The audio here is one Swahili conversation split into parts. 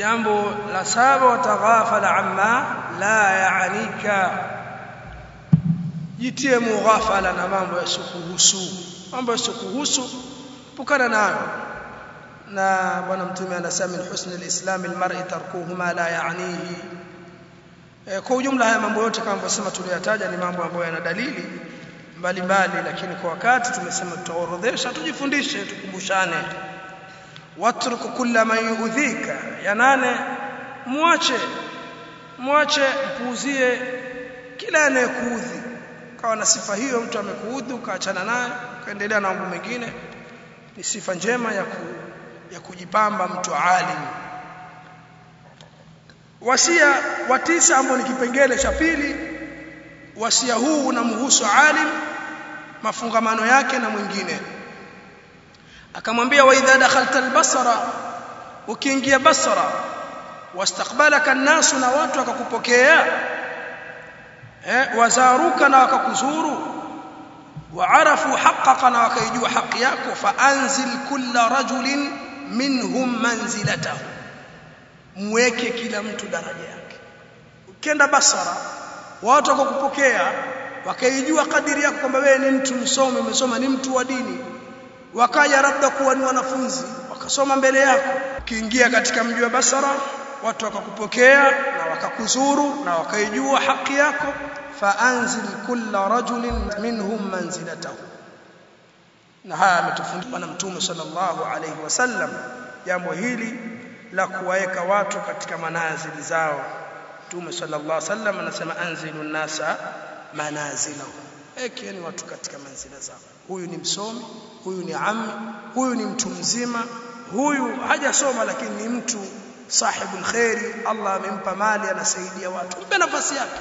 jambo la saba wataghafala amma la yaanika jitie mughafala na mambo yasiyokuhusu. Mambo yasiyokuhusu pukana nayo. Na bwana mtume anasema min husni alislam almar'i tarkuhu ma la yaanihi e, kwa ujumla haya mambo yote kama alivyosema tuliyataja ni mambo ambayo yana dalili mbalimbali lakini kwa wakati tumesema tutaorodhesha tujifundishe tukumbushane watruku kulla man yuudhika ya nane muache muache mpuuzie kila anayekuudhi. Kawa na sifa hiyo mtu amekuudhi ukaachana naye ukaendelea na mambo mengine ni sifa njema ya ku, ya kujipamba mtu alim wasia wa tisa ambao ni kipengele cha pili wasia huu unamhusu alim mafungamano yake na mwingine akamwambia wa idha dakhalta albasara ukiingia basara wastaqbalaka an-nasu na watu wakakupokea. Eh wazaruka na wakakuzuru. Waarafu haqqaka na wakaijua haki yako. Faanzil kulla rajulin minhum manzilatahu mweke kila mtu daraja yake. Ukienda basara watu wakakupokea wakaijua kadiri yako kwamba wewe ni mtu msomi umesoma ni mtu wa dini wakaja labda kuwa ni wanafunzi wakasoma mbele yako. Ukiingia katika mji wa basara watu wakakupokea na wakakuzuru na wakaijua haki yako. Faanzil kulla rajulin minhum manzilatahu. Na haya ametufundisha na mtume sallallahu alayhi wasallam jambo hili la kuwaweka watu katika manazili zao. Mtume sallallahu alayhi wasallam anasema anzilu nasa manazilahum. Ekeni watu katika manzila zao huyu ni msomi huyu ni ammi huyu ni mtu mzima huyu hajasoma lakini ni mtu sahibul khairi Allah amempa mali anasaidia watu. Mpe nafasi yake.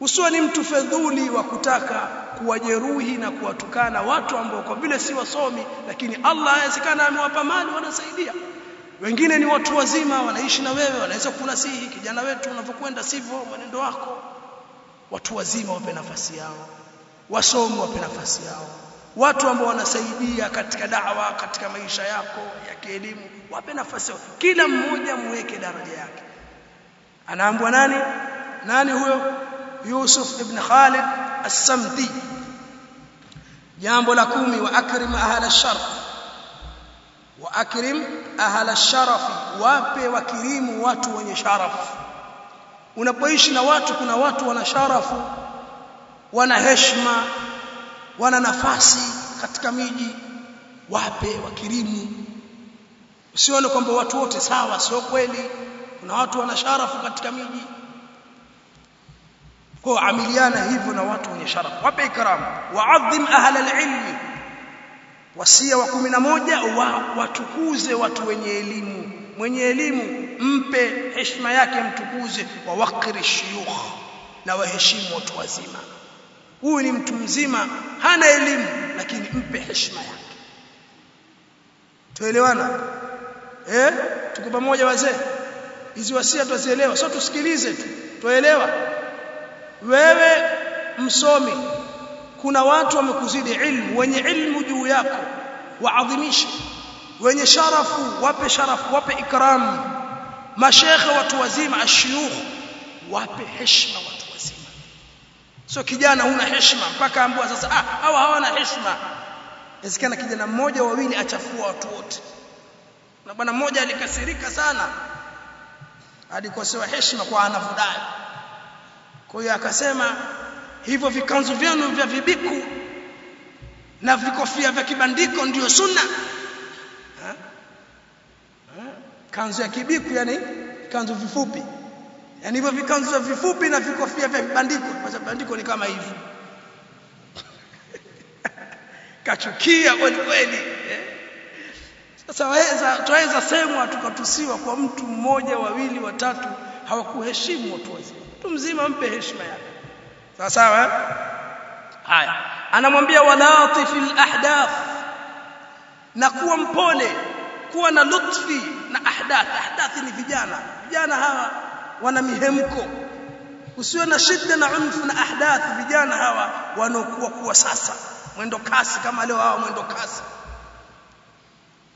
Usiwe ni mtu fedhuli wa kutaka kuwajeruhi na kuwatukana watu ambao kwa vile si wasomi lakini Allah awezekana amewapa mali wanasaidia. Wengine ni watu wazima wanaishi na wewe wanaweza kunasihi kijana wetu unavyokwenda sivyo mwenendo wako. Watu wazima wape nafasi yao wasomi wape nafasi yao. Watu ambao wanasaidia katika dawa katika maisha yako ya kielimu wape nafasi yao. Kila mmoja muweke daraja yake. Anaambwa nani? Nani huyo? Yusuf ibn Khalid as-Samti jambo la kumi wa akrim ahla sharaf wa akrim ahla sharaf wape wakirimu watu wenye sharafu unapoishi na watu kuna watu wana sharafu wana heshima wana nafasi katika miji wape wakirimu. Usione kwamba watu wote sawa sio kweli. Kuna watu wana sharafu katika miji. Kwa amiliana hivyo na watu wenye sharafu. Wape ikram waadhim ahla alilmi wasia wa 11 wa, watukuze watu wenye elimu. Mwenye elimu mpe heshima yake mtukuze. Wa waqir shuyukh na waheshimu watu wazima huyu ni mtu mzima hana elimu lakini mpe heshima yake. Tuelewana? Eh? Tuko pamoja wazee? Hizi wasia tuzielewa sio tusikilize tu. Tuelewa wewe msomi kuna watu wamekuzidi ilmu wenye ilmu juu yako waadhimishe. Wenye sharafu wape sharafu wape ikram mashekhe watu wazima ashuyukh wape heshima sio kijana huna heshima. Mpaka ambua sasa ah hawa hawana heshima. Inawezekana kijana mmoja wawili achafua watu wote. Na bwana mmoja alikasirika sana. Alikosewa heshima kwa anavudai kwa hiyo akasema hivyo vikanzu vyenu vya vibiku na vikofia vya kibandiko ndiyo sunna. Kanzu ya kibiku yani kanzu vifupi yani hivyo vikanzu vifupi na vikofia vya vibandiko bandiko ni kama hivi. Kachukia kweli kweli eh? sasa waweza tuweza semwa tukatusiwa kwa mtu mmoja wawili watatu hawakuheshimu watu wazima. Mtu mzima mpe heshima yake. Sawa sawa haya. Anamwambia walatifil ahdath na kuwa mpole kuwa na lutfi na ahdath. Ahdath ni vijana. Vijana hawa wana mihemko. Usiwe na shida na unfu na ahdath vijana hawa wanaokuwa kuwa sasa. Mwendo kasi kama leo hawa mwendo kasi.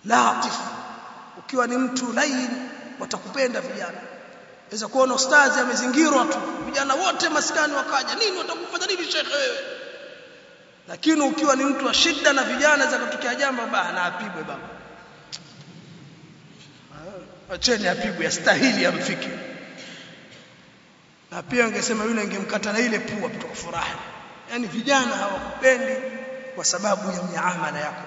Latif ukiwa ni mtu lain watakupenda vijana. Weza kuona ustazi amezingirwa tu. Vijana wote maskani wakaja nini watakufanya nini shekhe? Wewe lakini ukiwa ni mtu wa shida na vijana za kutokea jambo bana apigwe baba. Acheni apigwe astahili amfike na pia angesema yule angemkata na ile pua kutoka furaha. Yani vijana hawakupendi kwa sababu ya miamala yako.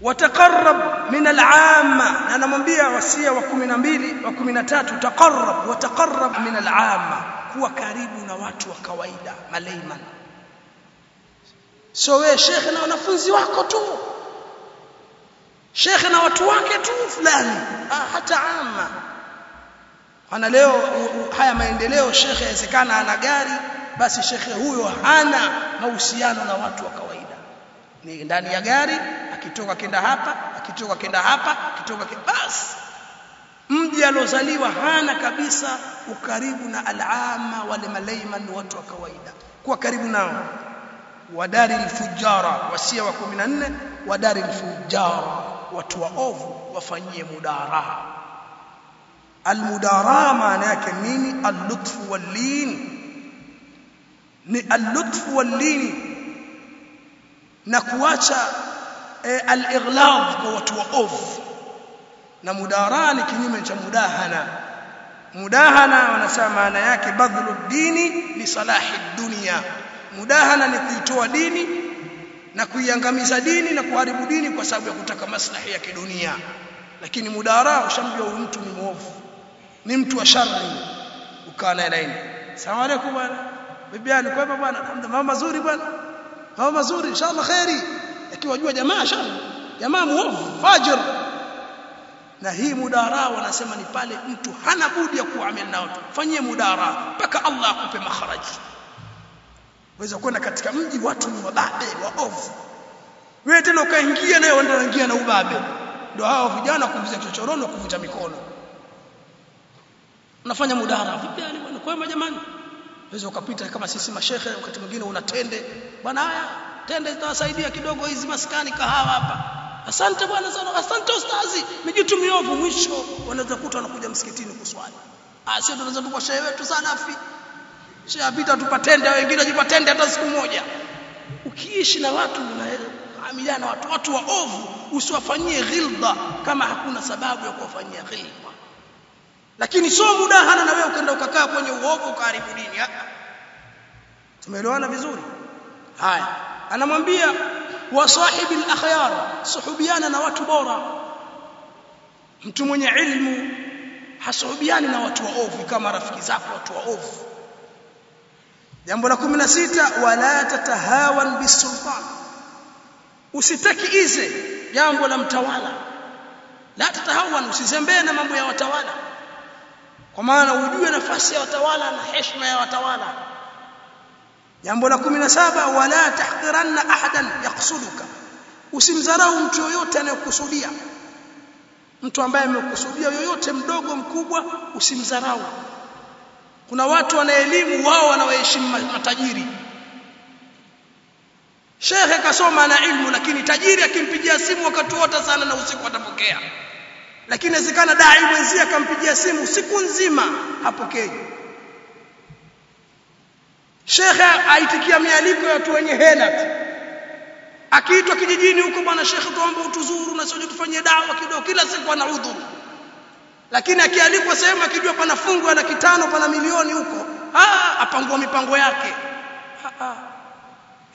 Watakarrab min al'amma na anamwambia wasia wa 12 wa 13 taqarrab wataqarrab min al'amma kuwa karibu na watu wa kawaida maleiman so wewe shekhe na wanafunzi wako tu. Shekhe na watu wake tu fulani. Ah, hata amma ana leo haya maendeleo shekhe yawezekana ana gari basi shekhe huyo hana mahusiano na watu wa kawaida. Ni ndani ya gari akitoka kenda hapa akitoka kenda hapa akitoka basi mji alozaliwa hana kabisa ukaribu na alama wale malaiman watu wa kawaida. Kuwa karibu nao. Wadari alfujara wasia wa 14 wadari alfujara watu waovu wafanyie mudaraha almudaraha maana yake nini? Allutfu wallin. Ni allutfu wallin. Na kuacha e, al-ighlab kwa watu waovu na mudaraa ni kinyume cha mudahana. Mudahana wanasema maana yake badhlu dini li salahi dunya mudahana ni kuitoa dini na kuiangamiza dini na kuharibu dini kwa sababu ya kutaka maslahi ya kidunia. Lakini mudara ushamjua mtu ni mwovu ni mtu wa shari ukawa naye laini salamu alaykum bwana. Bibiani kwa hivyo bwana. Mambo mazuri bwana. Mambo mazuri. Inshallah khairi akiwajua jamaa shari jamaa muovu fajir na hii mudara wanasema ni pale mtu hana budi ya kuamili na watu fanyie mudara mpaka Allah akupe makharaji. Waweza kwenda katika mji watu ni wababe waovu. Wewe tena ukaingia naye wanaingia na ubabe. Ndio hao vijana kumzia kichochorono kuvuta mikono unafanya mudara. Vipi yani bwana? Kwa jamani? Unaweza ukapita kama sisi mashehe wakati mwingine unatende. Bwana haya tende zitawasaidia kidogo hizi maskani kahawa hapa. Asante bwana sana asante ustazi. Mijitu miovu mwisho. Wanaweza kuta wanakuja msikitini kuswali. Ah sio tunaweza tukwa shehe wetu salafi shehe apita tupatende wengine jipatende hata siku moja. Ukiishi na watu unaamiliana na watu. Watu waovu usiwafanyie ghilba kama hakuna sababu ya kuwafanyia ghilba lakini sio mudahana na wewe ukaenda ukakaa kwenye uovu ukaharibu dini tumeelewana vizuri? Haya. Anamwambia wa sahibi al-akhyar suhubiana na watu bora. Mtu mwenye ilmu hasuhubiani na watu waovu kama rafiki zako watu waovu. Jambo la 16 wala tatahawan bisultan usitaki ize jambo la mtawala. La tatahawan usizembee na mambo ya watawala kwa maana ujue nafasi ya watawala na heshima ya watawala. Jambo la 17 wala tahqiranna ahadan yaqsuduka. Usimdharau mtu yoyote anayekusudia. Mtu ambaye amekusudia yoyote mdogo mkubwa usimdharau. Kuna watu wana elimu wao wanawaheshimu matajiri. Shekhe kasoma na ilmu lakini tajiri akimpigia simu wakati wote sana na usiku atapokea lakini inawezekana dai mwenzie akampigia simu siku nzima hapokei shekhe aitikia mialiko ya watu wenye hela akiitwa kijijini huko bwana shekhe tuombe utuzuru na sio tufanyie dawa kidogo kila siku ana udhuru. Lakini akialikwa sehemu akijua pana fungu ana kitano pana milioni huko apangua mipango yake. Ha, ha.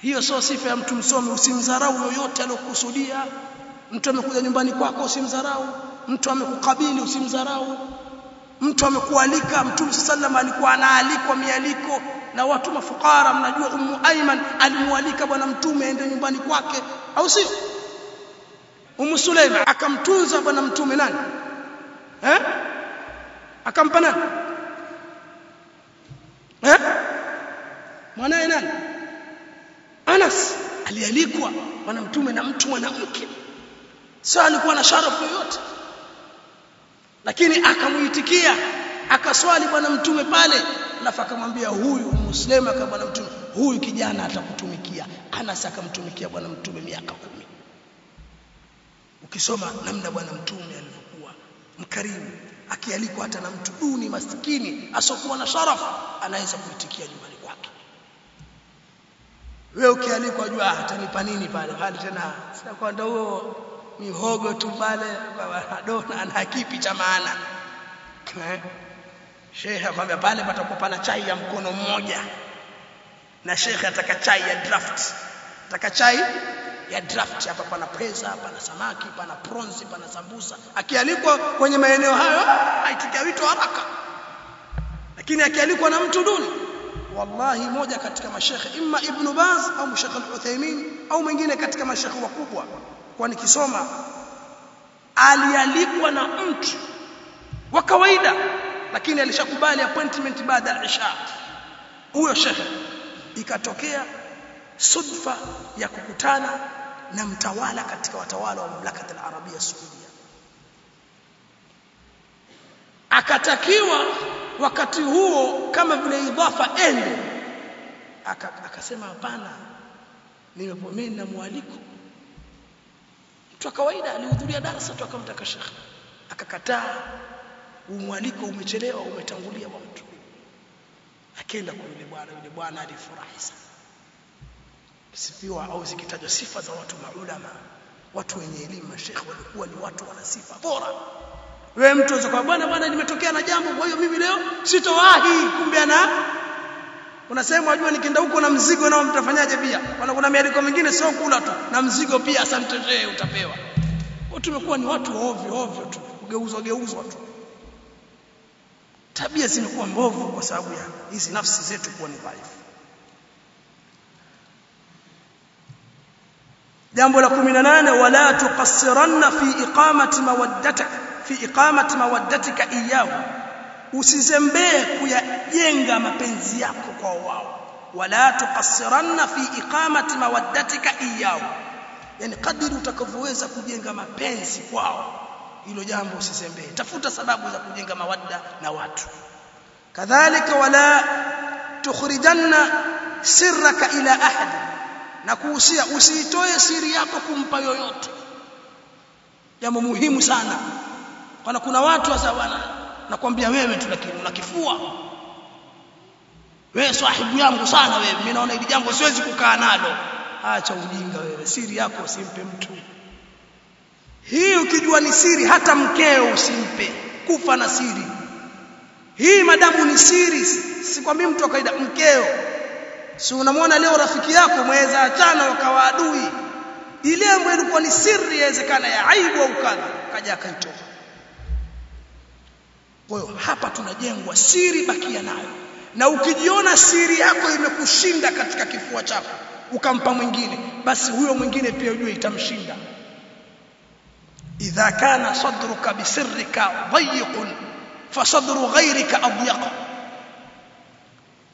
hiyo sio sifa ya mtu msomi usimdharau yoyote aliyokusudia. Mtu amekuja nyumbani kwako usimdharau mtu amekukabili usimdharau. Mtu amekualika mtume sallam alikuwa anaalikwa mialiko na watu mafukara mnajua ummu aiman alimwalika bwana mtume aende nyumbani kwake au sio ummu suleima akamtunza bwana mtume nani? Eh? Akampa nani? Eh? Mwanae nani? Anas alialikwa bwana mtume na mtu mwanamke. Sio alikuwa na sharafu yoyote lakini akamuitikia akaswali bwana mtume pale alafu akamwambia huyu muslima kama bwana mtume huyu kijana atakutumikia. Anas akamtumikia bwana mtume miaka kumi. Ukisoma namna bwana mtume alivyokuwa mkarimu akialikwa hata na mtu duni maskini asokuwa na sharafu anaweza kuitikia nyumbani kwake. Wewe ukialikwa jua atanipa nini pale? Hali tena sitakwenda huo mihogo tu pale adona ana kipi cha maana? Shekhe akwambia pale patakuwa pana chai ya mkono mmoja. Na shekhe ataka chai ya draft. Ataka chai ya draft. Hapa pana pesa pana samaki pana prawns pana sambusa. Akialikwa kwenye maeneo hayo aitikia wito haraka. Lakini akialikwa na mtu duni wallahi moja katika mashekhe imma ibn Baz au mshekhe al-Uthaymeen au mwingine katika mashekhe wakubwa kwa nikisoma alialikwa na mtu wa kawaida lakini alishakubali appointment baada ya isha. Huyo shekhe ikatokea sudfa ya kukutana na mtawala katika watawala wa mamlaka ya Arabia Saudia. Akatakiwa wakati huo kama vile idhafa ende. Akasema hapana nimepomeni na mwaliko mtu wa kawaida alihudhuria darasa tu akamtaka shekhe. Akakataa umwaliko umechelewa umetangulia wa mtu. Akenda kwa yule bwana yule bwana alifurahi sana. Sifiwa au zikitajwa sifa za watu maulama watu wenye elimu mashekhe walikuwa ni watu wana sifa bora. Wewe mtu unaweza kwa bwana bwana nimetokea na jambo kwa hiyo mimi leo sitowahi. Kumbe ana unasema wajua nikienda huko na mzigo nao mtafanyaje pia? Wana kuna mialiko mingine sio kula tu. Na mzigo pia asante utapewa. Tumekuwa ni watu ovyo ovyo tu. Kugeuzwa geuzwa tu. Tabia zimekuwa mbovu kwa sababu ya hizi nafsi zetu kuwa ni dhaifu. Jambo la 18 wala tuqassiranna fi iqamati mawaddatika fi iqamati mawaddatika iyahu usizembee kuyajenga mapenzi yako kwa wao. Wala tukasiranna fi iqamati mawaddatika iyao yani kadiri utakavyoweza kujenga mapenzi kwao hilo jambo usizembee. Tafuta sababu za kujenga mawadda na watu. Kadhalika wala tukhrijanna sirraka ila ahad. Na kuhusia usiitoe siri yako kumpa yoyote. Jambo muhimu sana. Kana kuna watu sasa bwana nakwambia wewe tu lakini unakifua wewe sahibu yangu sana wewe. Mimi naona hili jambo siwezi kukaa nalo. Acha ujinga wewe. Siri yako usimpe mtu. Hii ukijua ni siri hata mkeo usimpe. Kufa na siri. Hii madamu ni siri. Si kwa sikwambii mtu wa kawaida. Mkeo. Si unamwona leo rafiki yako mweza achana wakawaadui. Adui ile ambayo ilikuwa ni siri yawezekana ya aibu au kadha kaja akaitoa kwa hiyo hapa tunajengwa siri bakia nayo. Na ukijiona siri yako imekushinda katika kifua chako ukampa mwingine basi huyo mwingine pia ujue itamshinda. Idha kana sadruka bisirrika dhayiqun fasadru ghayrika adyaq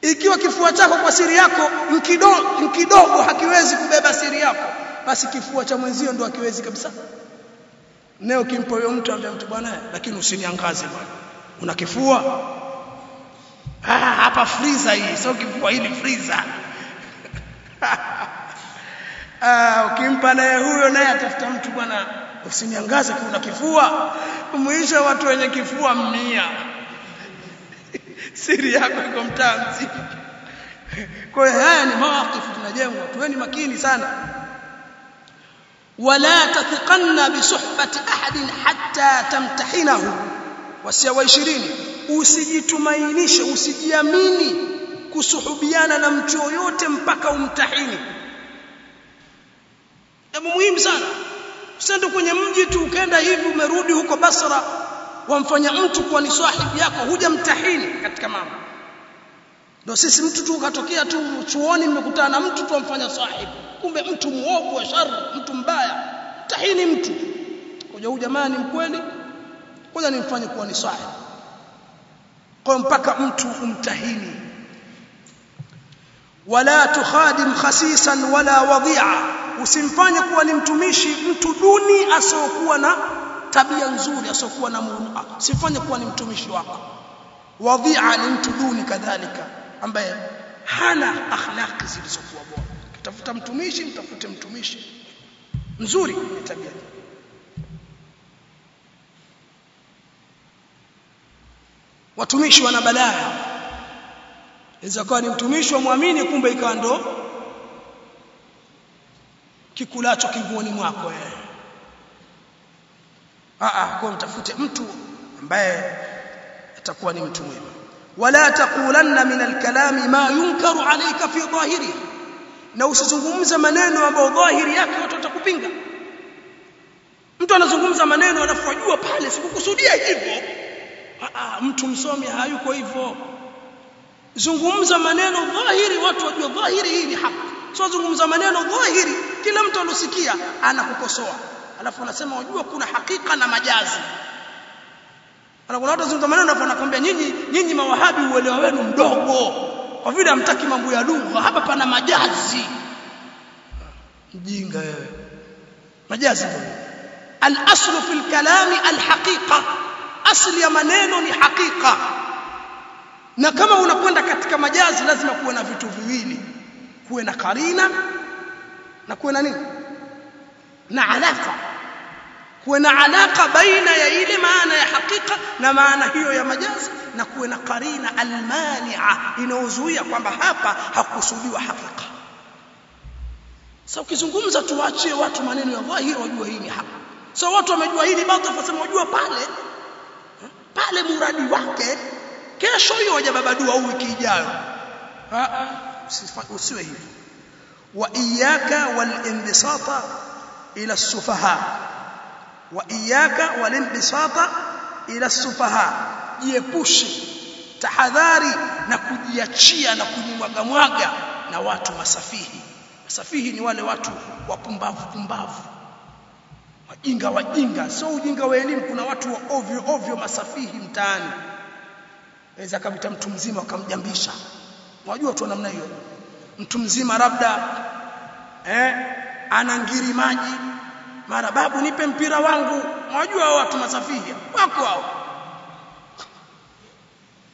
ikiwa kifua chako kwa siri yako mkidogo mkidogo hakiwezi kubeba siri yako basi kifua cha mwenzio ndo hakiwezi kabisa. Leo kimpo huyo mtu ambaye mtu bwana lakini usiniangaze bwana una kifua? Ah hapa freezer hii. Sio kifua hii ni freezer. Ah ukimpa naye huyo naye atafuta mtu bwana. Usiniangaze kuna kifua. Mwisho watu wenye kifua mia. Siri yako iko mtaa kwa hiyo haya ni mawakifu tunajengwa. Tuweni makini sana. Wala tathiqanna bisuhbati ahadin hatta tamtahinahu wasia wa 20 usijitumainishe usijiamini kusuhubiana na mtu yoyote mpaka umtahini. Jambo muhimu sana. Usende kwenye mji tu ukaenda hivi umerudi huko Basra wamfanya mtu kuwa ni sahibi yako hujamtahini katika mambo. Ndio sisi mtu tu ukatokea tu chuoni mmekutana na mtu tu amfanya sahibi. Kumbe mtu muovu wa shari mtu mbaya. Tahini mtu. Kwa huyu jamaa ni mkweli ngoja nimfanye kuwa ni sahibi kwa mpaka mtu umtahini. Wala tukhadim khasisan wala wadhi'a. Usimfanye kuwa ni mtumishi mtu duni asiokuwa na tabia nzuri asiokuwa na murua simfanye kuwa ni mtumishi wako. Wadhi'a ni mtu duni kadhalika ambaye hana akhlaqi zilizokuwa bora. Tafuta mtumishi mtafute mtumishi. Mzuri ni tabia watumishi wana balaa inaweza kuwa ni mtumishi wa muamini kumbe ikawa ndo kikulacho kinguoni mwako eh kwa mtafute mtu ambaye atakuwa ni mtu mwema. Wala taqulanna min alkalami ma yunkaru alayka fi dhahiri. Na usizungumze maneno ambayo dhahiri yake watu watakupinga. Mtu anazungumza maneno alafu wajua pale sikukusudia hivyo a mtu msomi hayuko hivyo. Zungumza maneno dhahiri watu wajue dhahiri hii ni haki sio zungumza maneno dhahiri kila mtu alosikia anakukosoa. Alafu anasema wajua kuna hakika na majazi. Kuna watu zungumza maneno alafu anakuambia nyinyi nyinyi mawahabi uelewa wenu mdogo. Kwa vile hamtaki mambo ya lugha hapa pana majazi. Mjinga wewe. Majazi. Ndio al-aslu fil kalami al-haqiqa asli ya maneno ni hakika. Na kama unakwenda katika majazi lazima kuwe na vitu viwili. Kuwe na karina na kuwe na nini? Na alaka. Kuwe na alaka baina ya ile maana ya hakika na maana hiyo ya majazi na kuwe na karina almania inayozuia kwamba hapa hakusudiwa hakika. Sasa ukizungumza tuachie watu maneno ya dhahiri wajua hii ni hapa so watu wamejua hili batil wasema wajua pale pale muradi wake. Kesho hiyo wajababadua au wiki ijayo. Usiwe hivyo. Wa iyyaka walinbisata ila sufaha. Wa iyyaka walinbisata ila sufaha. Jiepushe tahadhari na kujiachia na kujimwagamwaga na watu masafihi. Masafihi ni wale watu wapumbavu pumbavu wajinga wajinga. Sio ujinga wa elimu kuna watu wa ovyo ovyo masafihi mtaani. Aweza kamta mtu mzima akamjambisha unajua wa namna hiyo? Mtu mzima labda eh ana ngiri maji mara babu nipe mpira wangu. Unajua watu masafihi wako hao.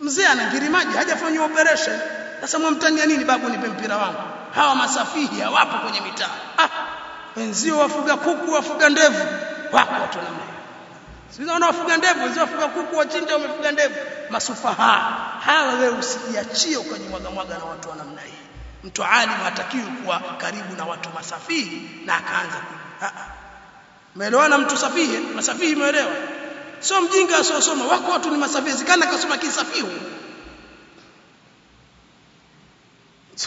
Mzee ana ngiri maji hajafanywa operation. Sasa mwamtania nini babu nipe mpira wangu? Hawa masafihi hawapo kwenye mitaa. Ah wenzio wafuga kuku wafuga ndevu. Wako watu namna hiyo. Sio unaona wafuga ndevu wenzio wafuga kuku wachinja wamefuga ndevu. Masufaha hawa wewe usijiachie ukajimwaga mwaga na watu wa namna hii. Mtu alimu hatakiwi kuwa karibu na watu masafihi na akaanza umeelewana mtu safihi? Masafihi umeelewa? Sio mjinga asiosoma wako watu ni masafihi zikana kasoma kisafihi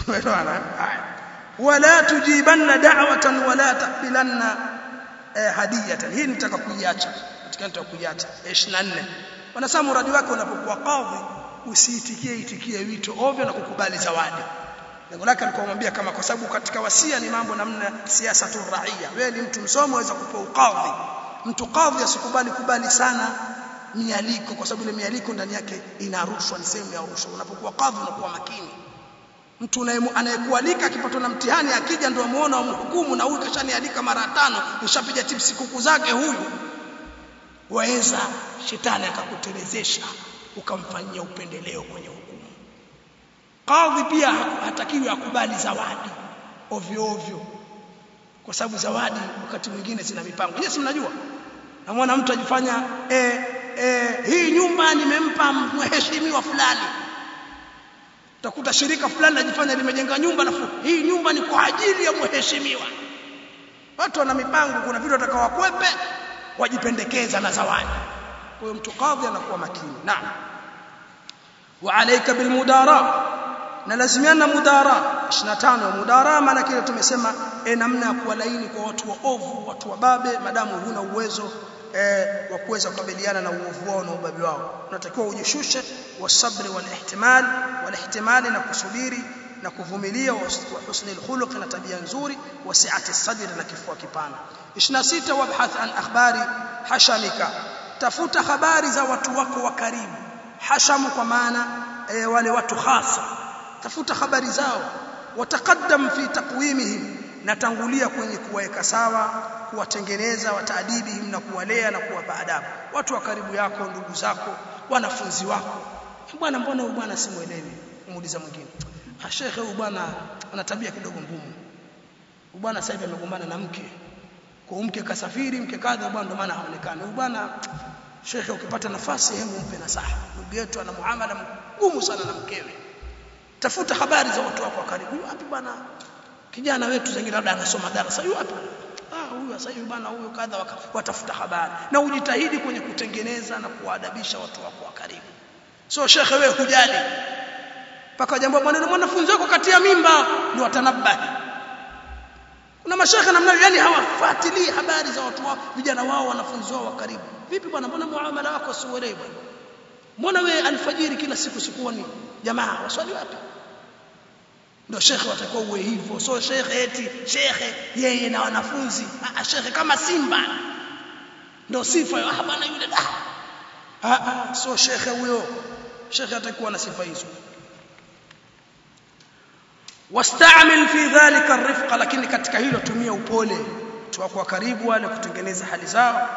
umeelewana haya wala tujibanna da'watan wala taqbilanna eh, hadiyatan. Hii nitaka kuiacha katika nitaka kuiacha. 24 wanasema mradi wake unapokuwa kadhi usiitikie itikie wito ovyo na kukubali zawadi. Lengo lake alikuwa kumwambia kama kwa sababu katika wasia ni mambo namna siasa tu raia wewe ni mtu msomo waweza kupewa ukadhi mtu kadhi asikubali kubali sana mialiko kwa sababu ile mialiko ndani yake ina rushwa ni sehemu ya rushwa. Unapokuwa kadhi unakuwa makini mtu anayekualika akipatwa na mtihani akija ndio amuona umhukumu na huyu kashanialika mara tano nishapiga tips kuku zake huyu. Waweza shetani akakutelezesha ukamfanyia upendeleo kwenye hukumu. Kadhi pia hatakiwi akubali zawadi ovyo ovyo. Kwa sababu zawadi wakati mwingine zina mipango. Nyinyi mnajua? Namwona mtu ajifanya eh, eh, hii nyumba nimempa mheshimiwa fulani utakuta shirika fulani najifanya limejenga nyumba alafu hii nyumba ni kwa ajili ya mheshimiwa. Watu wana mipango kuna vitu watakawakwepe wajipendekeza na zawadi. Kwa hiyo mtu kadhi anakuwa makini. Naam. Wa alayka bil mudara. Na lazimiana mudara 25 mudara maana kile tumesema e, namna ya kuwa laini kwa watu waovu watu wababe madamu huna uwezo e, wa kuweza kukabiliana na uovu wao na ubabe wao unatakiwa ujishushe wasabri walihtimal walihtimali na kusubiri na kuvumilia wa husni alkhuluq na tabia nzuri wa si'ati sadri na kifua kipana 26 wabhath an akhbari hashamika tafuta habari za watu wako wa karibu hashamu kwa maana e, wale watu hasa tafuta habari zao wataqaddam fi taqwimihim natangulia kwenye kuwaweka sawa kuwatengeneza wataadibihim na kuwalea na kuwapa adabu. Watu wa karibu yako ndugu zako wanafunzi wako. Bwana mbona huyu bwana simuelewi? Muuliza mwingine. Ah shekhe huyu bwana ana tabia kidogo ngumu. Huyu bwana sasa hivi amegombana na mke. Kwa mke kasafiri mke kadha bwana ndo maana haonekani. Huyu bwana shekhe ukipata nafasi hebu mpe nasaha. Ndugu yetu ana muamala mgumu sana na mkewe. Tafuta habari za watu wako wa karibu. Wapi bwana kijana wetu zingine labda anasoma darasa yu wapi ah huyu sasa hivi bwana huyu kadha watafuta habari. Na ujitahidi kwenye kutengeneza na kuadabisha watu wako wa karibu. Sio shekhe wewe hujali. Paka jambo maneno mwanafunzi wako kati ya mimba ndio atanabahi kuna mashekhe namna yani hawafuatilii habari za watu wao vijana wao wanafunzi wao wa karibu. Vipi bwana mbona muamala wako siuelewi bwana? Mbona wewe alfajiri kila siku sikuoni? Jamaa waswali wapi ndio shekhe watakuwa uwe hivyo. So shekhe eti shekhe yeye na wanafunzi. Ah shekhe kama simba. Ndio sifa ah bwana yule ah ah so shekhe huyo shekhe atakuwa na sifa hizo. Wastamil fi dhalika arifqa lakini katika hilo tumia upole. Tuwa kwa karibu wale kutengeneza hali zao.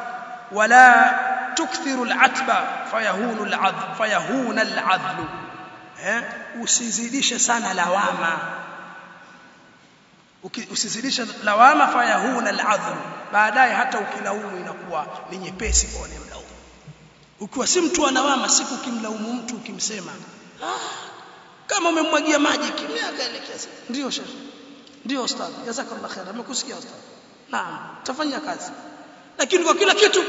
Wala tukthiru al'atba fayahunu al'adl eh? Usizidishe sana lawama. Usizidishe lawama fayahuna aladhm baadaye hata ukilaumu inakuwa ni nyepesi kwa wale mlaumu ukiwa si mtu anawama siku ukimlaumu mtu ukimsema ah kama umemmwagia maji kimya akaelekeza ndio shekhi ndio ustadhi jazakallah khair amekusikia ustadhi naam. Tafanya kazi. Lakini kwa kila kitu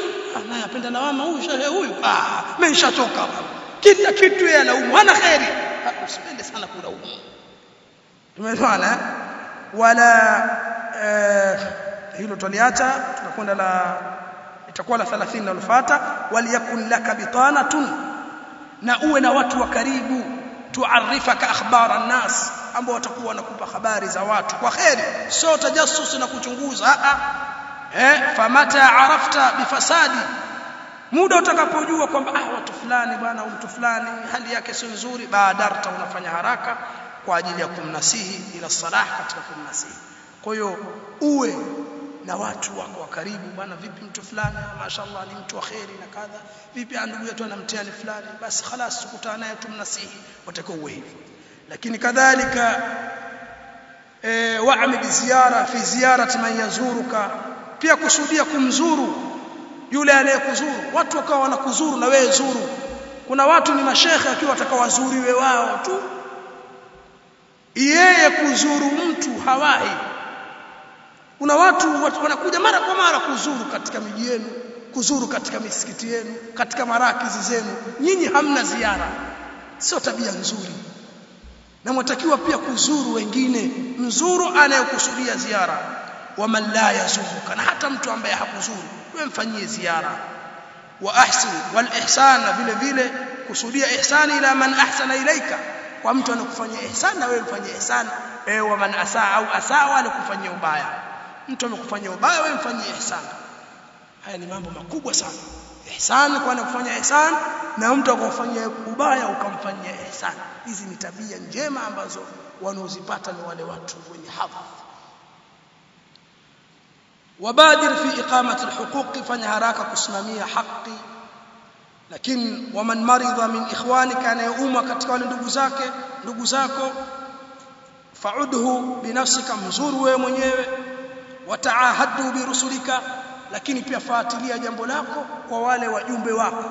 naye apenda lawama huyu shehe huyu. Ah mimi nishachoka kila kitu yeye anaumu hana khairi usipende sana kulaumu. Tumeelewana wala eh, hilo tuliacha tunakwenda la itakuwa la 30 linalofuata waliyakun laka bitanatun na uwe na watu wa karibu. Tuarifaka akhbara nas ambao watakuwa wanakupa habari za watu kwa kheri. Sio tajassus na kuchunguza a eh famata arafta bifasadi muda utakapojua kwamba ah watu fulani bwana mtu fulani hali yake sio nzuri baadarta unafanya haraka kwa ajili ya kumnasihi ila salah katika kumnasihi. Kwa hiyo uwe na watu wako wa karibu bwana vipi mtu fulani mashaallah ni mtu wa kheri na kadha. Vipi ah, ndugu yetu ana mtihani fulani basi khalas tukutana naye tumnasihi watakao uwe hivi lakini kadhalika eh, e, waami biziara fi ziyarati man yazuruka pia kusudia kumzuru yule anayekuzuru watu wakawa wanakuzuru na wewe zuru. Kuna watu ni mashekhe akiwa watakawazuriwe wao tu. Yeye kuzuru mtu hawai kuna watu, wanakuja mara kwa mara kuzuru katika miji yenu kuzuru katika misikiti yenu katika marakizi zenu. Nyinyi hamna ziara. Sio tabia nzuri. Na mwatakiwa pia kuzuru wengine. Mzuru anayekusudia ziara. Wa man la yazuruka na hata mtu ambaye hakuzuru wewe mfanyie ziara. Wa ahsin wal ihsan na vile vile kusudia ihsani ila man ahsana ilaika kwa mtu anakufanyia ihsan na wewe mfanyie ihsan. Eh wa man asaa au asaa wala kufanyia ubaya. Mtu amekufanyia ubaya wewe mfanyie ihsan. Haya ni mambo makubwa sana. Ihsan kwa anakufanyia ihsan? Na mtu akufanyia ubaya ukamfanyia ihsan. Hizi ni tabia njema ambazo wanaozipata ni wale watu wenye hadhi wabadir fi iqamati alhuquq fanya haraka kusimamia haki. Lakini waman maridha min ikhwanika anayeumwa katika wale ndugu zake ndugu zako fa'udhu binafsika mzuru wewe mwenyewe wataahadu birusulika lakini pia fuatilia jambo lako kwa wale wajumbe wako.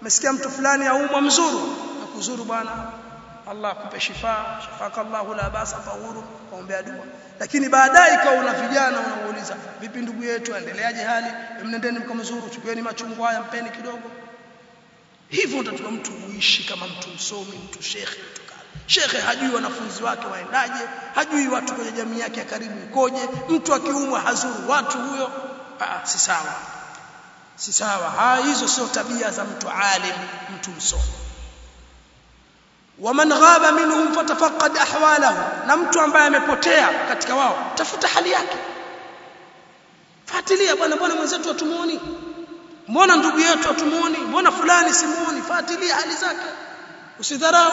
Umesikia mtu fulani aumwa mzuru na kuzuru bwana Allah akupe shifa shafaka Allahu la basa fauru kaombea dua. Lakini baadaye ikawa una vijana unauliza vipi ndugu yetu endeleaje hali? Mnendeni mkamzuru chukueni machungwa haya mpeni kidogo. Hivyo utatoka mtu uishi kama mtu msomi mtu shekhe mtu shekhe hajui wanafunzi wake waendaje hajui watu kwenye jamii yake ya karibu ikoje. Mtu akiumwa hazuru watu huyo. Ah si sawa. Si sawa. Ha hizo sio tabia za mtu alim mtu msomi waman ghaba minhum fatafaqad ahwalahu na mtu ambaye amepotea katika wao tafuta hali yake. Fuatilia bwana bwana mwenzetu atumuoni mbona ndugu yetu atumuoni mbona fulani simuoni? Fuatilia hali zake. Usidharau.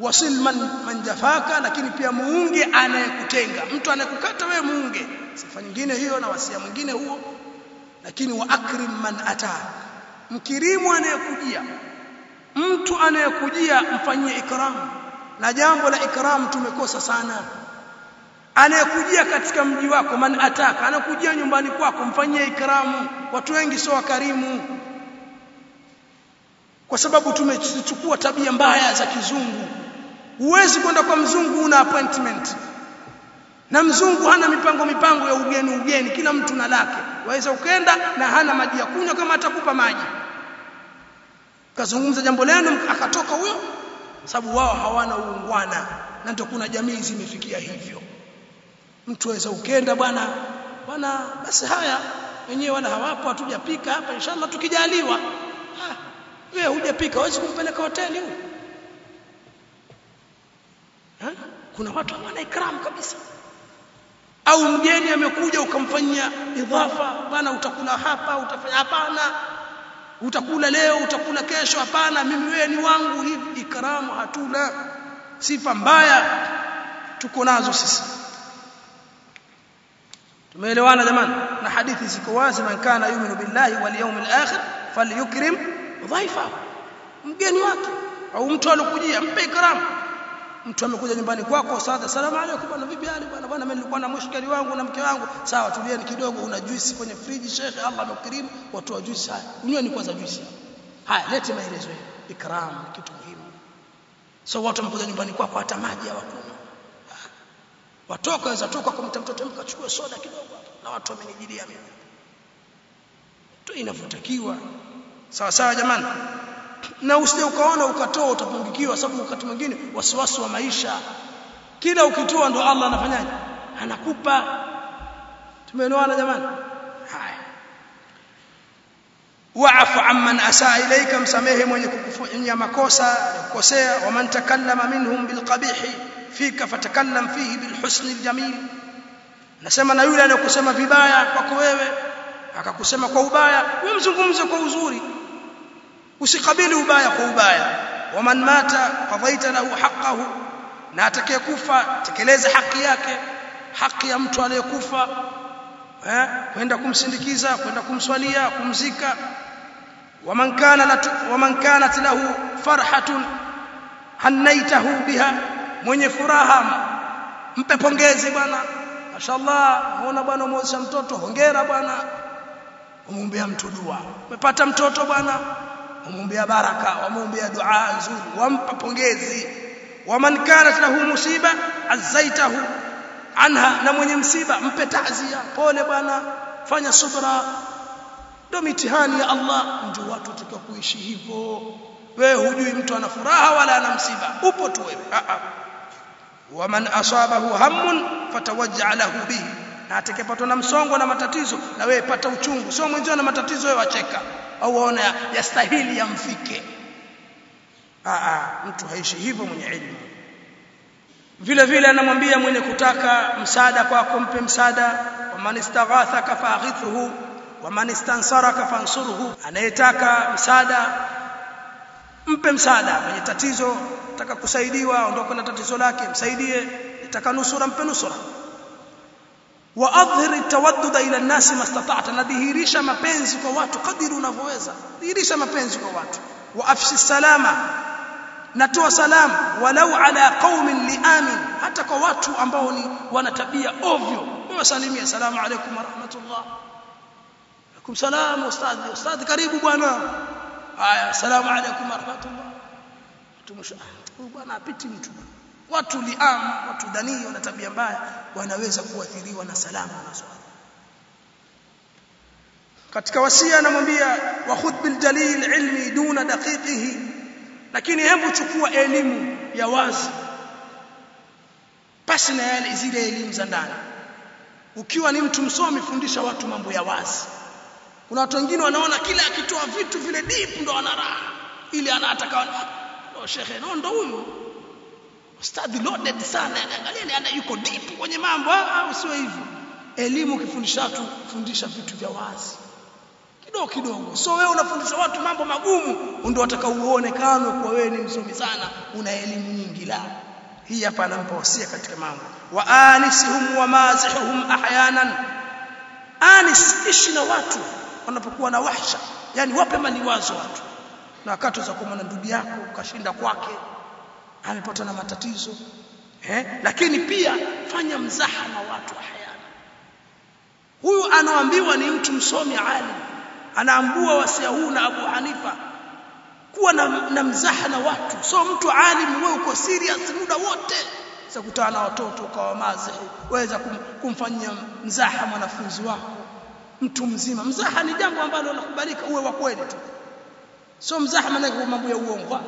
Wasil man, man jafaka lakini pia muunge anayekutenga. Mtu anayekukata wewe muunge. Sifa nyingine hiyo na wasia mwingine huo. Lakini wa akrim man ata mkirimu anayekujia mtu anayekujia mfanyie ikram. Na jambo la ikram tumekosa sana. Anayekujia katika mji wako man ataka anakujia nyumbani kwako mfanyie ikramu watu wengi sio wakarimu. Kwa sababu tumechukua tabia mbaya za kizungu. Huwezi kwenda kwa mzungu una appointment. Na mzungu hana mipango mipango ya ugeni ugeni kila mtu na lake. Waweza ukenda na hana maji ya kunywa kama atakupa maji kazungumza jambo lenu akatoka huyo sababu wao hawana uungwana. Na ndio kuna jamii zimefikia hivyo. Mtu aweza ukenda bwana bwana basi haya wenyewe wala hawapo hatujapika hapa inshallah tukijaliwa. Ah, wewe hujapika wewe kumpeleka hoteli huyo. Kuna watu hawana ikram kabisa. Au mgeni amekuja ukamfanyia idhafa bwana utakula hapa utafanya hapana utakula leo utakula kesho. Hapana mimi wewe ni wangu. Hivi ikramu hatuna. Sifa mbaya tuko nazo sisi. Tumeelewana jamani? Na hadithi ziko wazi man kana yu'minu billahi wal yawmil akhir falyukrim dhaifa. Mgeni wake au mtu alokujia mpe ikramu mtu amekuja nyumbani kwako sada salamu alaykum bwana vipi hali bwana bwana mimi nilikuwa na mushkeli wangu na mke wangu. Sawa tulieni kidogo una juice kwenye friji shekhe Allah amekirimu watu wa juice haya. Unyweni kwanza juice haya lete maelezo ikram kitu muhimu. So watu wamekuja nyumbani kwako hata maji hawakunywa watoka waweza toka kwa mtoto mkachukua soda kidogo na watu wamenijilia mimi. Tu inavyotakiwa. Sawa sawa jamani na usije ukaona ukatoa utapungikiwa sababu wakati mwingine wasiwasi wa maisha. Kila ukitoa ndo Allah anafanyaje? Anakupa. Tumeelewana jamani? Haya. Wa'fu amman asaa ilayka msamehe mwenye kukufanyia makosa kukosea. Waman takallama minhum bilqabihi fika fatakallam fihi bilhusni aljamil nasema na yule anayokusema vibaya kwako wewe akakusema kwa ubaya wewe mzungumze kwa uzuri usikabili ubaya kwa ubaya. Waman mata qadaita lahu haqqahu. Na atakayekufa tekeleza haki yake. Haki ya mtu aliyekufa eh kwenda kumsindikiza kwenda kumswalia kumzika. Waman kana waman kanat lahu farhatun hanaitahu biha. Mwenye furaha mpe pongezi bwana. Mashallah muona bwana umeosha mtoto. Hongera bwana. Umwombea mtu dua. Umepata mtoto bwana umwombea baraka wamwombea dua nzuri wampa pongezi. Waman kanat lahu musiba azaitahu anha na mwenye msiba mpe taazia pole bwana fanya subra. Ndio mitihani ya Allah ndio watu watakiwa kuishi hivyo. Wewe hujui mtu ana furaha wala ana msiba. Upo tu wewe. A a waman asabahu hammun fatawajja lahu bihi na atakayepatwa na msongo na matatizo na wewe pata uchungu. Sio mwenzio na matatizo wewe wacheka. Au waona yastahili yamfike. A a mtu haishi hivyo mwenye elimu vile vile anamwambia mwenye kutaka msaada kwako mpe msaada. Waman istaghathaka wa waman istansaraka fansurhu anayetaka msaada mpe msaada. Mwenye tatizo taka kusaidiwa ondoka na tatizo lake msaidie. Nataka nusura mpe nusura adhhir tawadduda ila an-nas mastata'ta nadhihirisha mapenzi kwa watu kadiri unavyoweza dhihirisha mapenzi kwa watu wa afshi salama natoa salamu walau ala qaumin liamin hata kwa watu ambao ni wana tabia ovyo wasalimia salamu alaykum wa rahmatullah alaykum salam ustadhi ustadhi karibu bwana haya salamu alaykum wa rahmatullah tumusha huyu bwana apiti mtu watu liam watu danii wana tabia mbaya wanaweza kuathiriwa na salamu nazo katika wasia anamwambia wa khudh bil jalil ilmi duna daqiqihi. Lakini hebu chukua elimu ya wazi. Pasi na yale zile elimu za ndani. Ukiwa ni mtu msomi fundisha watu mambo ya wazi. Kuna watu wengine wanaona kila akitoa vitu vile deep ndo anaraha ili anataka oh shekhe no ndo huyu ustadhi loaded sana. Angalieni ana yuko deep kwenye mambo au sio hivyo. Elimu ukifundisha watu fundisha vitu vya wazi. Kidogo kidogo. So wewe unafundisha watu mambo magumu ndio watakaouonekane kwa wewe ni msomi sana. Una elimu nyingi la. Hii hapa anampa wasia katika mambo. Wa anisihum wa mazihum ahyanan. Anis ishi na watu wanapokuwa na wahsha. Yani wape maliwazo watu. Na wakati za kumwona ndugu yako ukashinda kwake amepata na matatizo. Eh? Lakini pia fanya mzaha na watu wahayana huyu anaambiwa ni mtu msomi alim. Anaambua wasia huu na Abu Hanifa. Kuwa na, na mzaha na watu. So mtu alim wewe uko serious muda wote. Sasa kutana na watoto ukawa mazihi waweza kum, kumfanyia mzaha mwanafunzi wako. Mtu mzima. Mzaha ni jambo ambalo linakubalika. Uwe wa kweli tu. So mzaha maana mambo ya uongo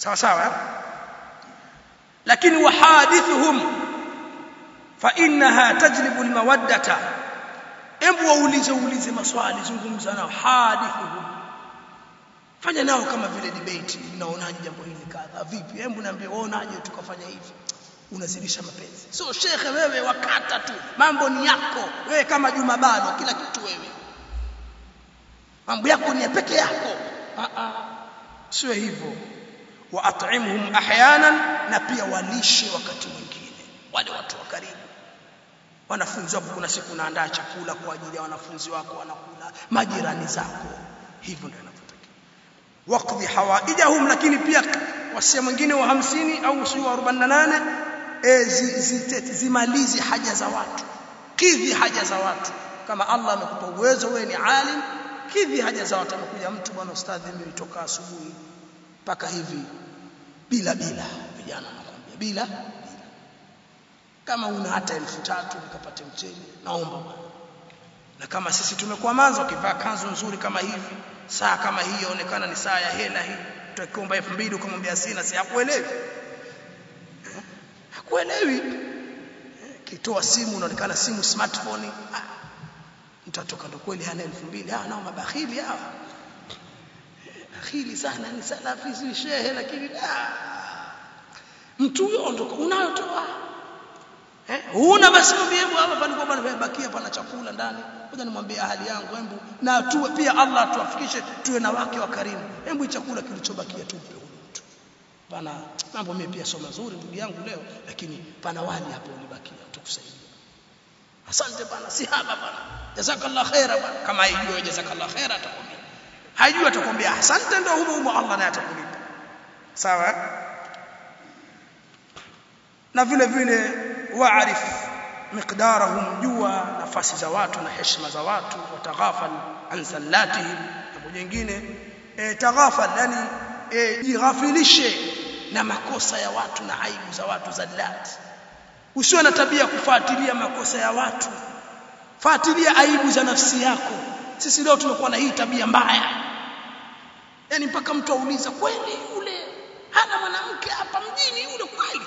sawa sawa. Lakini wahadithuhum fa innaha tajlibu almawaddata hebu waulize uulize maswali zungumza nao. Hadithuhum. Fanya nao kama vile debate mnaonaje jambo hili kadha? Vipi? Hebu niambie waonaje tukafanya hivi? Unazidisha mapenzi. So shekhe wewe wakata tu. Mambo ni yako. Wewe kama Juma bado kila kitu wewe. Mambo yako ni ya peke yako. A a sio hivyo wa at'imhum ahyanan na pia walishe wakati mwingine wale watu wa karibu. Wanafunzi wako kuna siku unaandaa chakula kwa ajili ya wanafunzi wako wanakula majirani zako. Hivyo ndio inavyotakiwa. Waqdi hawaijahum lakini pia wasia mwingine wa hamsini au sio wa 48 e, zimalizi haja za watu. Kidhi haja za watu. Kama Allah amekupa uwezo wewe ni alim kidhi haja za watu. Amekuja mtu bwana ustadhi mimi nitoka asubuhi mpaka hivi bila bila. Vijana nakwambia bila bila. Kama una hata elfu tatu nikapate mchele naomba bwana. Na kama sisi tumekuwa manzo ukivaa kanzu nzuri kama hivi saa kama hii yaonekana ni saa ya hela hii tukiomba 2000 ukamwambia sina si hakuelewi? Hakuelewi. Kitoa simu unaonekana simu smartphone. Ah, mtu atoka ndo kweli hana 2000 ah nao mabakhili hawa bakhili sana ni salafi si shehe lakini ah. Mtu huyo ondoka unayotoa. Eh huna basi mwambie hebu hapa palikuwa bwana bakia pana chakula ndani? Ngoja nimwambie ahali yangu hebu. Na tuwe pia Allah tuafikishe tuwe na wake wa karimu. Hebu chakula kilichobakia tupe mtu. Pana mambo mimi pia sio mazuri ndugu yangu leo lakini pana wali hapo ulibakia tukusaidie asante bana si haba bana jazakallah khaira bana kama hiyo jazakallah khaira atakwambia hajui atakwambia asante ndio humo humo Allah naye atakulipa. Sawa? Na vile vile waarif miqdarahum jua nafasi za watu na heshima za watu wataghafal an sallatihim jambo jingine e, taghafal yani e, jighafilishe na makosa ya watu na aibu za watu zallat usiwe na tabia kufuatilia makosa ya watu. Fuatilia aibu za nafsi yako sisi leo tumekuwa na hii tabia mbaya. Yani mpaka mtu auliza kweli yule hana mwanamke hapa mjini yule kweli?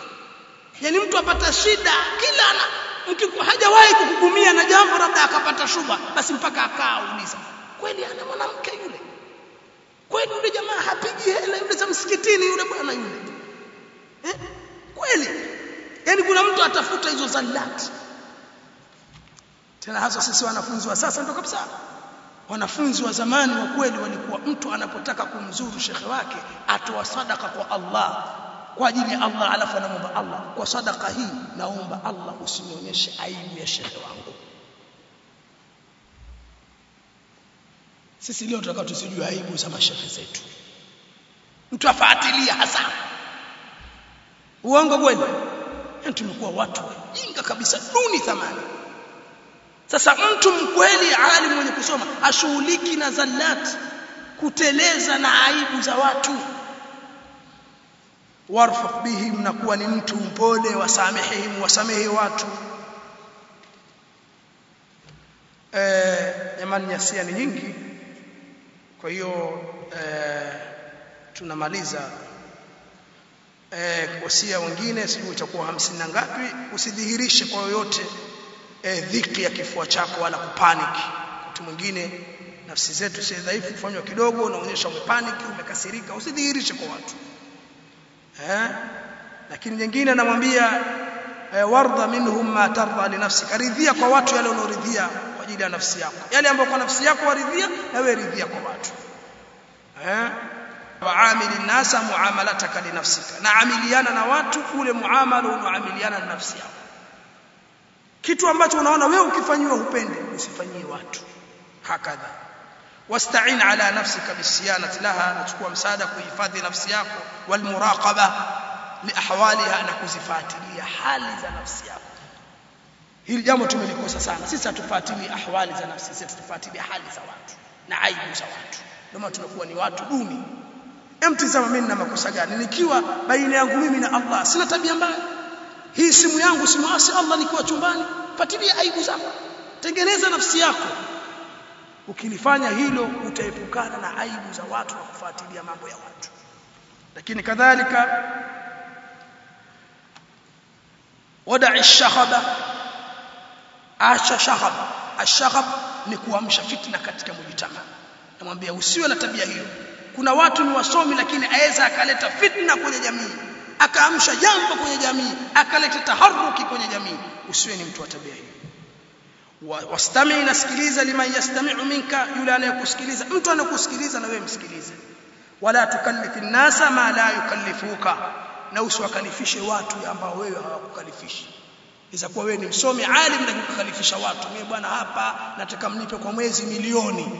Yani mtu apata shida kila ana hajawahi kukugumia na jambo labda akapata shuba basi mpaka akaa uliza, kweli hana mwanamke yule? Kweli yule jamaa hapigi hela yule za msikitini yule bwana yule? Eh? kweli. Yani kuna mtu atafuta hizo zallati tena hasa sisi wanafunzi wa sasa ndio kabisa wanafunzi wa zamani wa kweli walikuwa mtu anapotaka kumzuru shekhe wake atoa sadaka kwa Allah. Kwa ajili ya Allah alafu anamwomba Allah. Kwa sadaka hii naomba Allah usinionyeshe aibu ya shekhe wangu. Sisi leo tunataka tusijue aibu za mashehe zetu. Mtu afuatilia hasa. Uongo kweli? Tumekuwa watu wajinga kabisa duni thamani sasa mtu mkweli alimu mwenye kusoma ashughuliki na zallat kuteleza na aibu za watu. Warfaq bihim na kuwa ni mtu mpole wasamehehim wasamehe watu. Eh jamani nyasia ni nyingi. Kwa hiyo eh, tunamaliza. Eh, wengine sijui itakuwa hamsini na ngapi usidhihirishe kwa yoyote eh, dhiki ya kifua chako wala kupanic mtu mwingine nafsi zetu si dhaifu fanywa kidogo unaonyesha umepanic umekasirika usidhihirishe kwa watu. Eh? Lakini nyingine anamwambia eh, warda minhum ma tarda li nafsi karidhia kwa watu yale unaoridhia kwa ajili ya nafsi yako. Yale ambayo kwa nafsi yako waridhia na wewe ridhia kwa watu. Eh? Waamili nasa muamalataka li nafsika. Na amiliana na watu ule muamala unaoamiliana na nafsi yako kitu ambacho unaona wewe ukifanyiwa upende usifanyie watu. Hakadha. Wasta'in ala nafsika bisiyanati laha nachukua msaada kuhifadhi nafsi yako walmuraqaba liahwaliha na kuzifuatilia hali za nafsi yako. Hili jambo tumelikosa sana. Sisi hatufuatilii ahwali za nafsi sisi tufuatilia hali za watu na aibu za watu. Ndio tunakuwa ni watu duni. Emtizama mimi na makosa gani? Nikiwa baina yangu mimi na Allah sina tabia mbaya hii simu yangu simuasi Allah nikiwa chumbani patilia aibu zako. Tengeneza nafsi yako. Ukilifanya hilo utaepukana na aibu za watu na kufuatilia mambo ya watu. Lakini kadhalika wada'i shahaba. Acha shahab ashahab ni kuamsha fitna katika mjitama namwambia usiwe na tabia hiyo. Kuna watu ni wasomi lakini aweza akaleta fitna kwenye jamii akaamsha jambo kwenye jamii akaleta taharuki kwenye jamii. Usiwe ni mtu wa tabia hiyo. Wastami nasikiliza liman yastami'u minka yule anayekusikiliza. Mtu anakusikiliza na wewe msikilize. Wala tukallifi nasa ma la yukallifuka. Na usiwakalifishe watu ambao wewe hawakukalifishi iza kuwa wewe ni msomi alim na kukalifisha watu. Mimi bwana hapa nataka mnipe kwa mwezi milioni.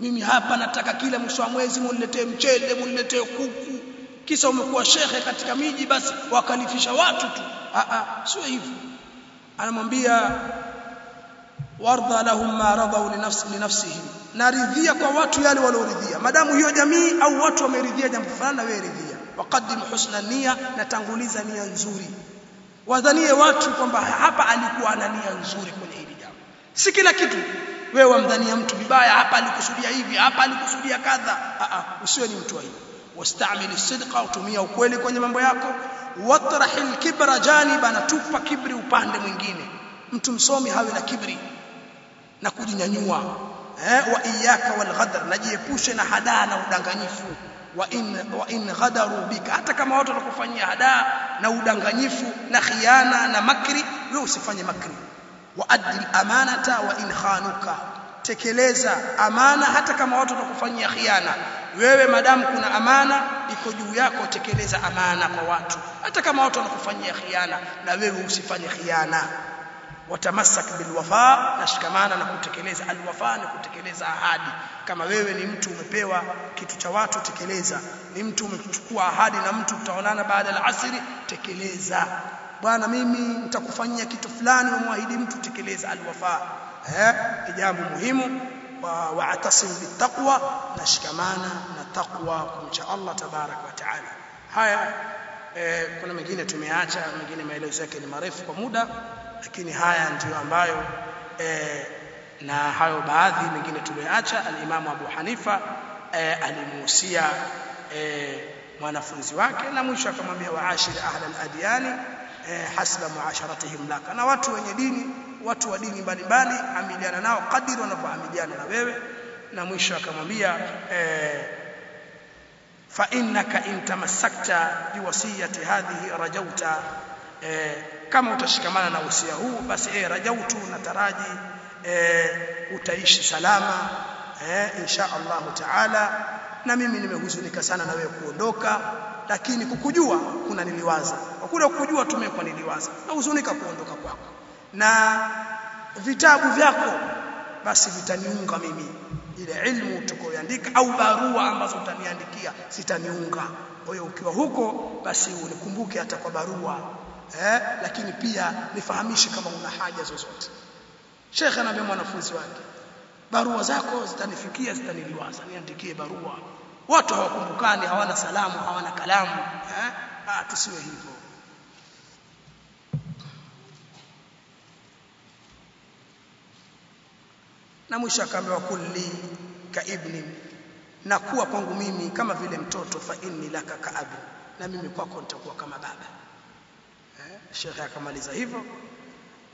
Mimi hapa nataka kila mwisho wa mwezi muniletee mchele muniletee kuku kisa umekuwa shekhe katika miji basi wakalifisha watu tu. A a sio hivyo. Anamwambia warda lahum ma radau li nafsi li nafsihim. Naridhia kwa watu yale walioridhia. Madamu hiyo jamii au watu wameridhia jambo fulani na wewe ridhia. Waqaddim husna nia natanguliza nia nzuri. Wadhanie watu kwamba hapa alikuwa ana nia nzuri kwenye hili jambo. Si kila kitu. Wewe wamdhania mtu vibaya hapa alikusudia hivi hapa alikusudia kadha. A a usiwe ni mtu wa hivi wastamili sidqa utumia ukweli kwenye mambo yako. Watrahil kibra janiba tupa kibri upande mwingine. Mtu msomi hawe na kibri na kujinyanyua. Eh wa iyyaka wal ghadar najiepushe na hadaa na udanganyifu. Wa in wa in ghadaru bika hata kama watu wanakufanyia hadaa na udanganyifu na khiana na makri wewe usifanye makri. Wa adil amanata wa in khanuka tekeleza amana hata kama watu watakufanyia khiana wewe madamu kuna amana iko juu yako tekeleza amana kwa watu. Hata kama watu wanakufanyia khiana na wewe usifanye khiana. Watamassak bilwafa nashikamana na kutekeleza alwafa ni kutekeleza ahadi. Kama wewe ni mtu umepewa kitu cha watu tekeleza. Ni mtu umechukua ahadi na mtu utaonana baada ya asiri tekeleza. Bwana mimi nitakufanyia kitu fulani umwahidi mtu tekeleza alwafa. Eh jambo muhimu wa wa'tasim bittaqwa nashikamana na taqwa kumcha Allah tabarak wa taala. Haya eh, kuna mengine tumeacha mengine maelezo yake ni marefu kwa muda lakini haya ndiyo ambayo eh, na hayo baadhi mengine tumeacha. Alimamu Abu Hanifa eh, alimuhusia eh, mwanafunzi wake na mwisho akamwambia waashir ahla al-adyani eh, hasba muasharatihim laka na watu wenye dini watu wa dini mbalimbali amiliana nao kadiri wanavyoamiliana na wewe. Na mwisho akamwambia eh, fa innaka in tamassakta biwasiyati hadhihi rajauta eh, kama utashikamana na usia huu basi eh, rajautu nataraji eh, utaishi salama eh, insha Allahu taala. Na mimi nimehuzunika sana na wewe kuondoka lakini kukujua kuna niliwaza kwa kule kukujua tumekuwa niliwaza. Na huzunika kuondoka kwako na vitabu vyako basi vitaniunga mimi. Ile ilmu utakayoandika au barua ambazo utaniandikia sitaniunga. Kwa hiyo ukiwa huko basi unikumbuke hata kwa barua. Eh lakini pia nifahamishe kama una haja zozote. Sheikh anaambia mwanafunzi wake barua zako zitanifikia zitaniliwaza niandikie barua. Watu hawakumbukani hawana salamu hawana kalamu. Eh ah tusiwe hivyo na mwisho akaambiwa kulli ka ibni na kuwa kwangu mimi kama vile mtoto fa inni laka ka abi na mimi kwako nitakuwa kama baba. Eh shekhe akamaliza hivyo.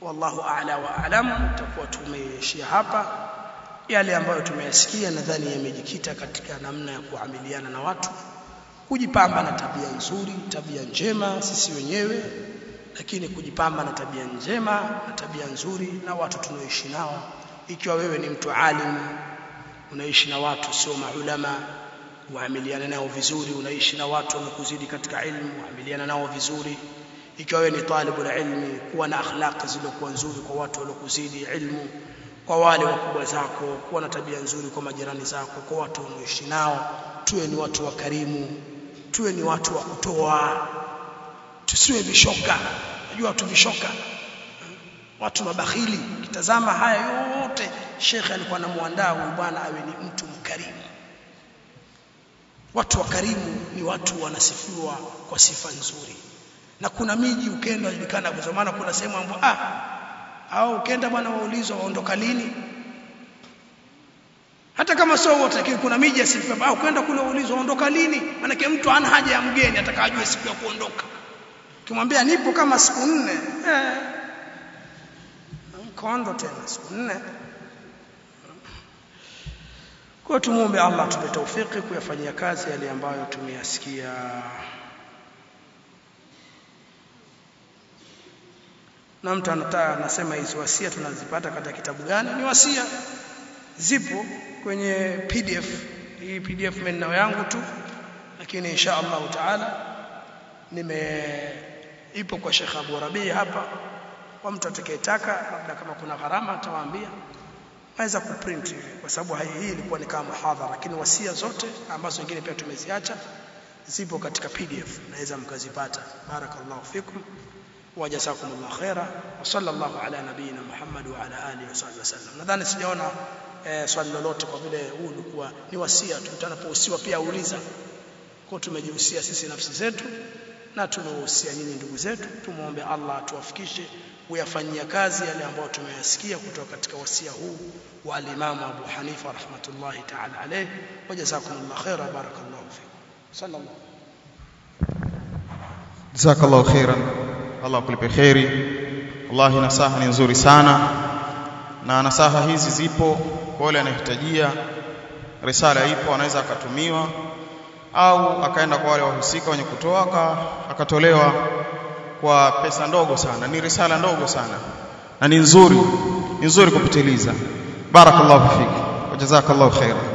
Wallahu a'la wa a'lam tutakuwa tumeishia hapa. Yale ambayo tumeyasikia nadhani yamejikita katika namna ya kuamiliana na watu kujipamba na tabia nzuri tabia njema sisi wenyewe lakini kujipamba na tabia njema na tabia nzuri na watu tunaoishi nao ikiwa wewe ni mtu alim unaishi na watu sio maulama waamiliana nao vizuri unaishi na watu wamekuzidi katika ilmu waamiliana nao vizuri. Ikiwa wewe ni talibu la ilmi kuwa na akhlaq zilizokuwa nzuri kwa watu waliokuzidi ilmu kwa wale wakubwa zako kuwa na tabia nzuri kwa majirani zako kwa watu unaoishi nao tuwe ni watu wakarimu tuwe ni watu wa kutoa tusiwe vishoka. Najua watu vishoka watu mabakhili kitazama haya yote. Shekhe alikuwa anamuandaa huyu bwana awe ni mtu mkarimu. Watu wakarimu ni watu wanasifiwa kwa sifa nzuri. Na kuna miji ukenda unajulikana kwa maana kuna sehemu ambapo ah au ukenda bwana waulizwa waondoka lini? Hata kama sio wote lakini kuna miji asifiwa au kwenda kule waulizwa waondoka lini? Maana mtu ana haja ya mgeni atakajua siku ya kuondoka. Ukimwambia nipo kama siku nne eh mkondo tena siku nne. Kwa tumuombe Allah tupe taufiki kuyafanyia kazi yale ambayo tumeyasikia. Na mtu anasema hizi wasia tunazipata katika kitabu gani? Ni wasia. Zipo kwenye PDF hii PDF mimi yangu tu. Lakini insha Allah taala nime ipo kwa Sheikh Abu Rabi hapa kwa mtu atakayetaka labda kama kuna gharama atawaambia. Naweza kuprint hivi kwa sababu hii ilikuwa ni kama hadhara, lakini wasia zote ambazo wengine pia tumeziacha zipo katika PDF naweza mkazipata. Barakallahu fikum. Wa jazakumullahu khaira. Wa sallallahu ala nabiyyina Muhammad wa ala alihi wa sahbihi wasallam nadhani sijaona eh, swali lolote kwa vile huu ulikuwa ni wasia tu. Tunapohusiwa pia uliza kwa tumejihusia sisi nafsi zetu na tumewahusia nyinyi ndugu zetu. Tumwombe Allah atuwafikishe kuyafanyia kazi yale ambayo tumeyasikia kutoka katika wasia huu wa alimamu Abu Hanifa rahmatullahi ta'ala alayh wajazakumullahu khaira barakallahu fikum. Sallallahu. Jazakallahu khairan. Allah akulipe khairi wallahi nasaha ni nzuri sana. Na nasaha hizi zipo kwa wale anahitajia risala ipo anaweza akatumiwa. Au akaenda kwa wale wahusika wenye kutoa akatolewa kwa pesa ndogo sana ni risala ndogo sana. Na ni nzuri ni nzuri kupitiliza. Barakallahu fiki wa jazakallahu khairan